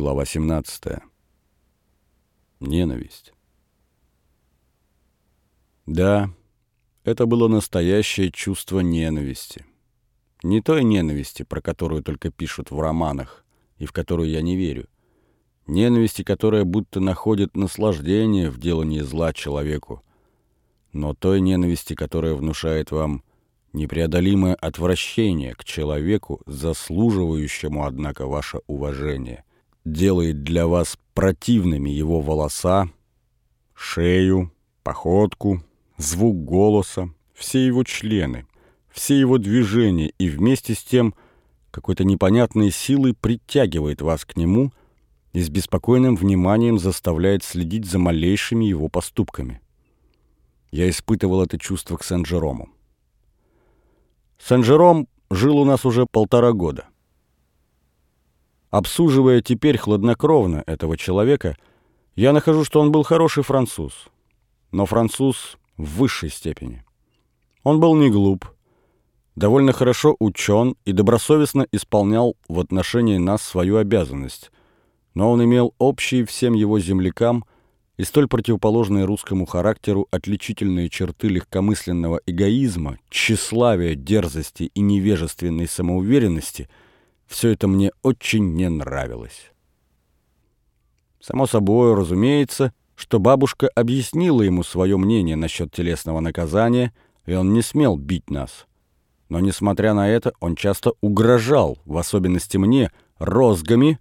Глава 17. Ненависть. Да, это было настоящее чувство ненависти. Не той ненависти, про которую только пишут в романах, и в которую я не верю. Ненависти, которая будто находит наслаждение в делании зла человеку. Но той ненависти, которая внушает вам непреодолимое отвращение к человеку, заслуживающему, однако, ваше уважение, делает для вас противными его волоса, шею, походку, звук голоса, все его члены, все его движения и вместе с тем какой-то непонятной силой притягивает вас к нему и с беспокойным вниманием заставляет следить за малейшими его поступками. Я испытывал это чувство к Сен-Жерому. Сен-Жером жил у нас уже полтора года. Обсуживая теперь хладнокровно этого человека, я нахожу, что он был хороший француз. Но француз в высшей степени. Он был не глуп, довольно хорошо учен и добросовестно исполнял в отношении нас свою обязанность, но он имел общие всем его землякам и столь противоположные русскому характеру отличительные черты легкомысленного эгоизма, тщеславия, дерзости и невежественной самоуверенности, все это мне очень не нравилось. Само собой, разумеется, что бабушка объяснила ему свое мнение насчет телесного наказания, и он не смел бить нас. Но, несмотря на это, он часто угрожал, в особенности мне, розгами,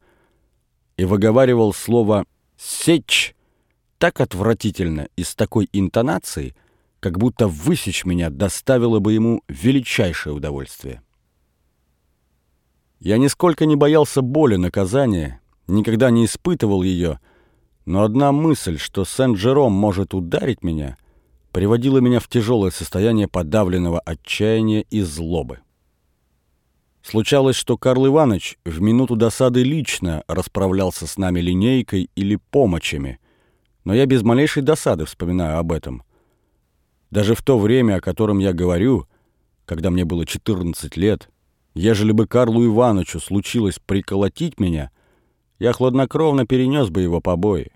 и выговаривал слово «сечь» так отвратительно и с такой интонацией, как будто высечь меня доставило бы ему величайшее удовольствие. Я нисколько не боялся боли наказания, никогда не испытывал ее, но одна мысль, что Сен-Жером может ударить меня, приводила меня в тяжелое состояние подавленного отчаяния и злобы. Случалось, что Карл Иванович в минуту досады лично расправлялся с нами линейкой или помощами, но я без малейшей досады вспоминаю об этом. Даже в то время, о котором я говорю, когда мне было 14 лет, ежели бы Карлу Ивановичу случилось приколотить меня, я хладнокровно перенес бы его побои.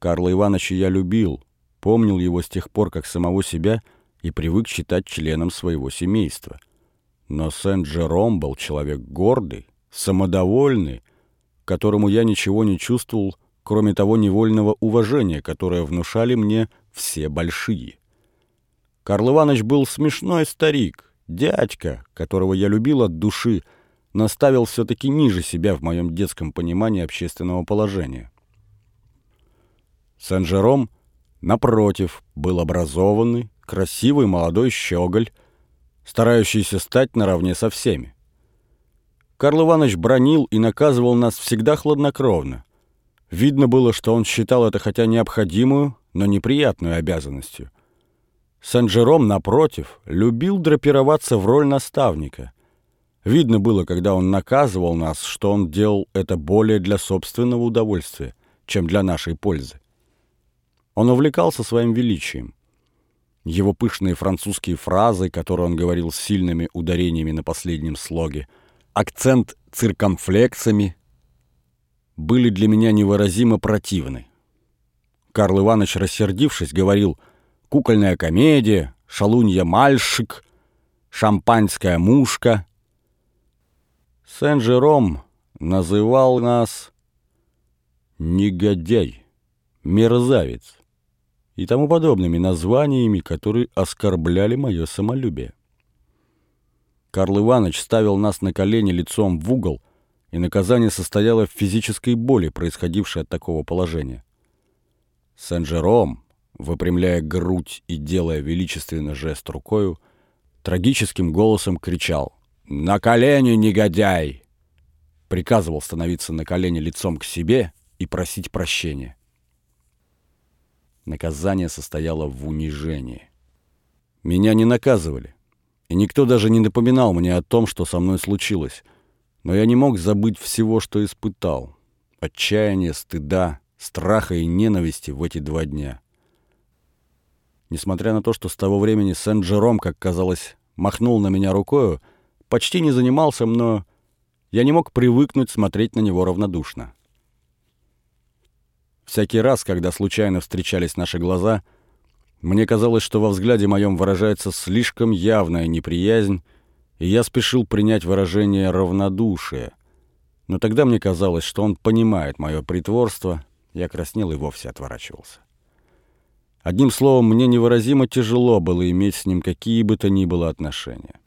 Карла Ивановича я любил, помнил его с тех пор, как самого себя, и привык считать членом своего семейства. Но Сент-Жером был человек гордый, самодовольный, которому я ничего не чувствовал, кроме того невольного уважения, которое внушали мне все большие. Карл Иванович был смешной старик, дядька, которого я любил от души, но ставил все-таки ниже себя в моем детском понимании общественного положения. Сен-Жером, напротив, был образованный, красивый молодой щеголь, старающийся стать наравне со всеми. Карл Иванович бронил и наказывал нас всегда хладнокровно. Видно было, что он считал это хотя необходимую, но неприятную обязанностью. Сен-Жером, напротив, любил драпироваться в роль наставника. Видно было, когда он наказывал нас, что он делал это более для собственного удовольствия, чем для нашей пользы. Он увлекался своим величием. Его пышные французские фразы, которые он говорил с сильными ударениями на последнем слоге, акцент циркомфлексами, были для меня невыразимо противны. Карл Иванович, рассердившись, говорил «кукольная комедия», «шалунья-мальшик», «шампанская мушка». Сен-Жером называл нас «негодяй», «мерзавец» и тому подобными названиями, которые оскорбляли мое самолюбие. Карл Иванович ставил нас на колени лицом в угол, и наказание состояло в физической боли, происходившей от такого положения. Сен-Жером, выпрямляя грудь и делая величественно жест рукою, трагическим голосом кричал «На колени, негодяй!» приказывал становиться на колени лицом к себе и просить прощения. Наказание состояло в унижении. Меня не наказывали, и никто даже не напоминал мне о том, что со мной случилось. Но я не мог забыть всего, что испытал. Отчаяния, стыда, страха и ненависти в эти два дня. Несмотря на то, что с того времени Сен-Джером, как казалось, махнул на меня рукою, почти не занимался мною, я не мог привыкнуть смотреть на него равнодушно. Всякий раз, когда случайно встречались наши глаза, мне казалось, что во взгляде моем выражается слишком явная неприязнь, и я спешил принять выражение равнодушия. Но тогда мне казалось, что он понимает мое притворство, я краснел и вовсе отворачивался. Одним словом, мне невыразимо тяжело было иметь с ним какие бы то ни было отношения.